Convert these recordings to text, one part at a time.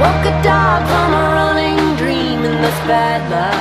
Woke a dog from a running dream in this bad life.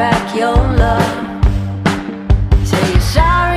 back your love. Say you're sorry.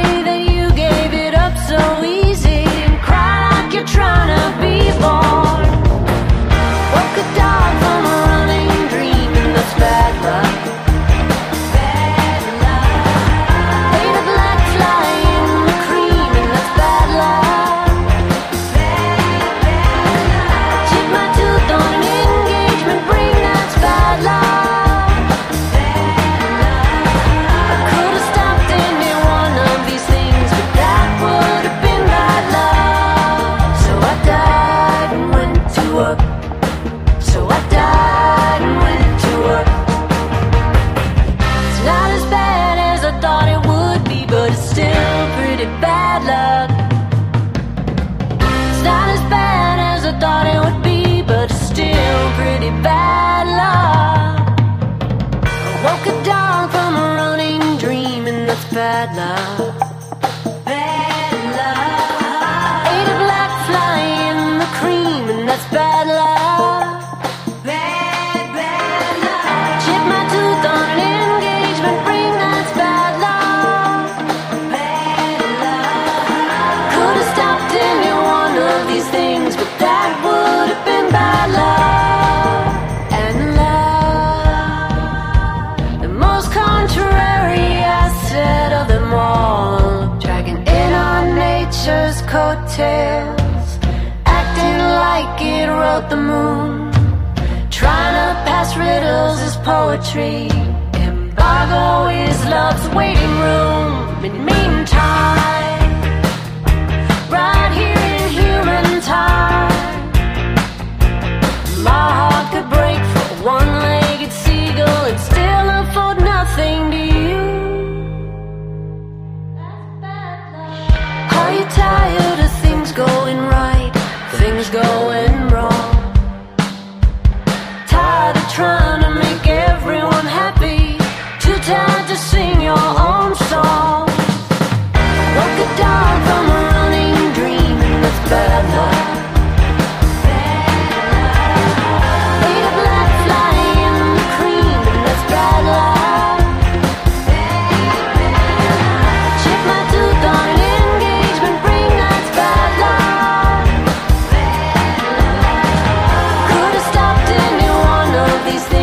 bad luck. nature's coattails, acting like it wrote the moon. Trying to pass riddles is poetry. Embargo is love's waiting room. In meantime. tired of things going right, things going wrong. Tired of trying to make everyone happy, too tired to see. these things.